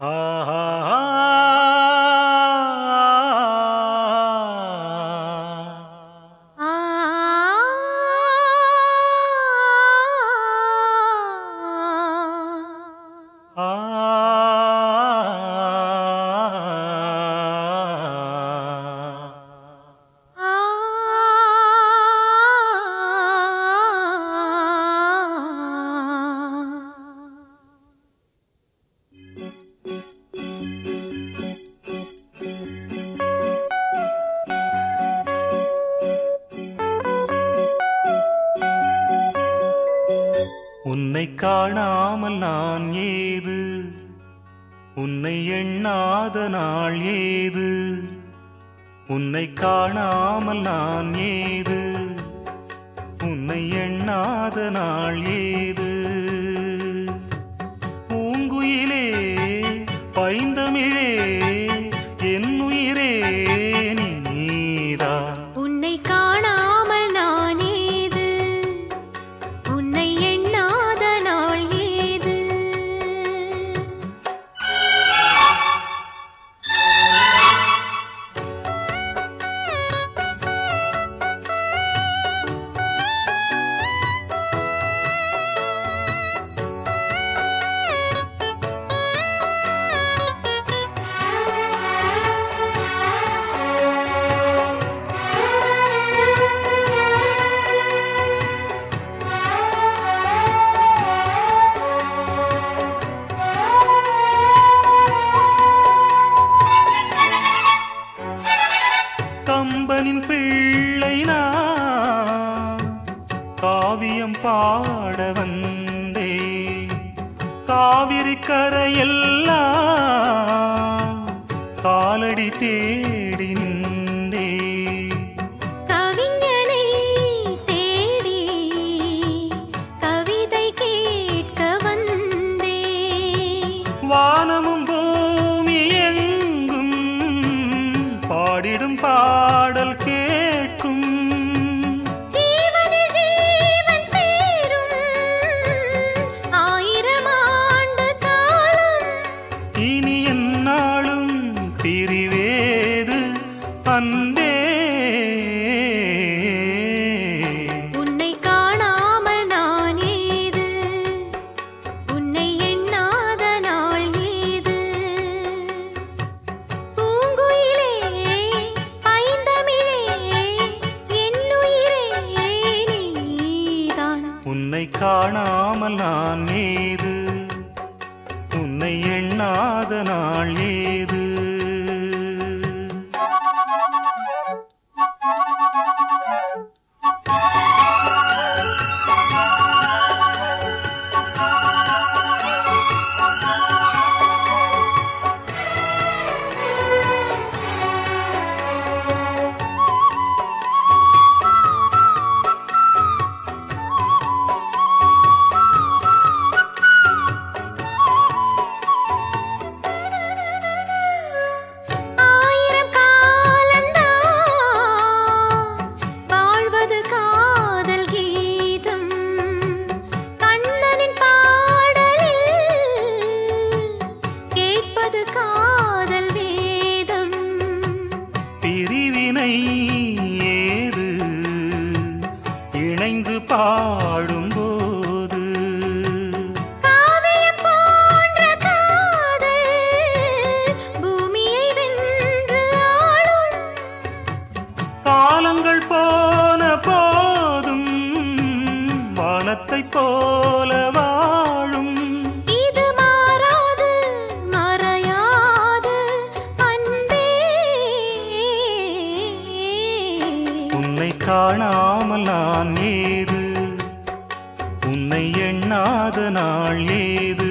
啊 காணாமல் நான் ஏது? உன்னை எண்ணாத நாள் ஏது? உன்னை காணாமல் நான் ஏது? உன்னை எண்ணாத நாள் ஏது? பூங்குயிலே பயன் பாட வந்தே. காவிரி கரையெல்லாம் காலடி தேடி நின்றே. கவிஞனை தேடி கவிதை கேட்க வந்தே. வானமும் அன்பே உன்னை காணாமல் நான் ஏது? உன்னை எண்ணாத நாள் ஏது? பூங்குயிலே ஐந்தமிழே என்னுயிரே நீதான்? உன்னை காணாமல் நான் ஏது? உன்னை எண்ணாத நாள் வானத்தைப் போல வாழும். இது மாறாது மறையாது. அன்பே. உன்னை காணாமல் நான் ஏது? உன்னை எண்ணாத நாள் ஏது?